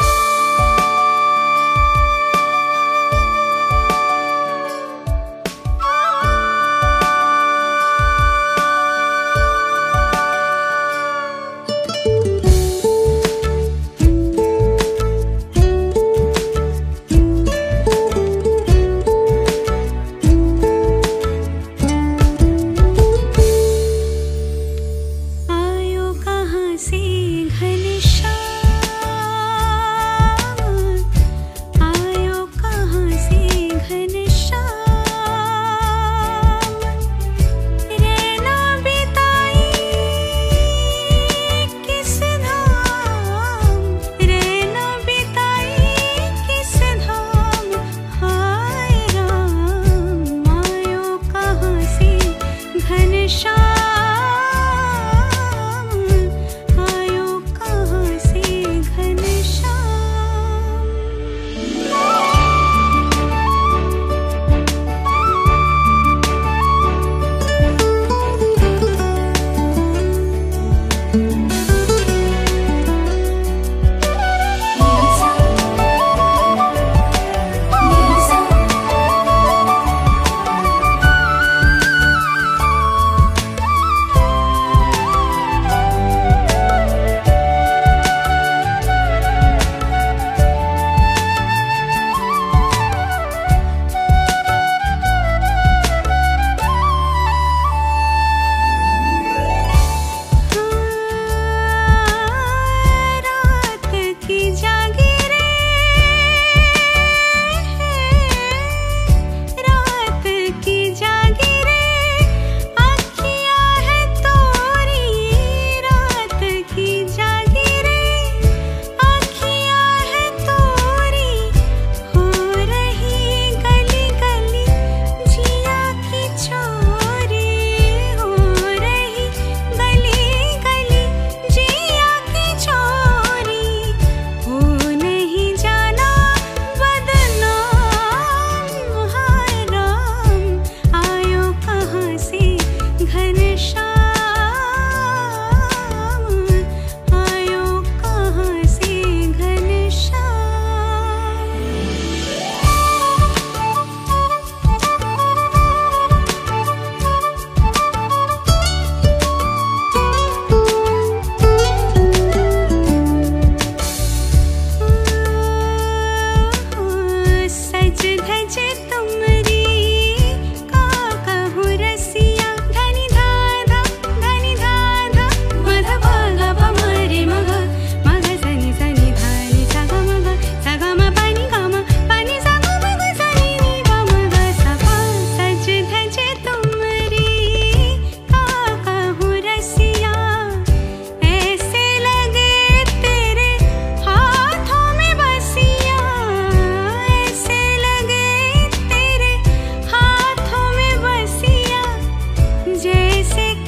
आयो जैसे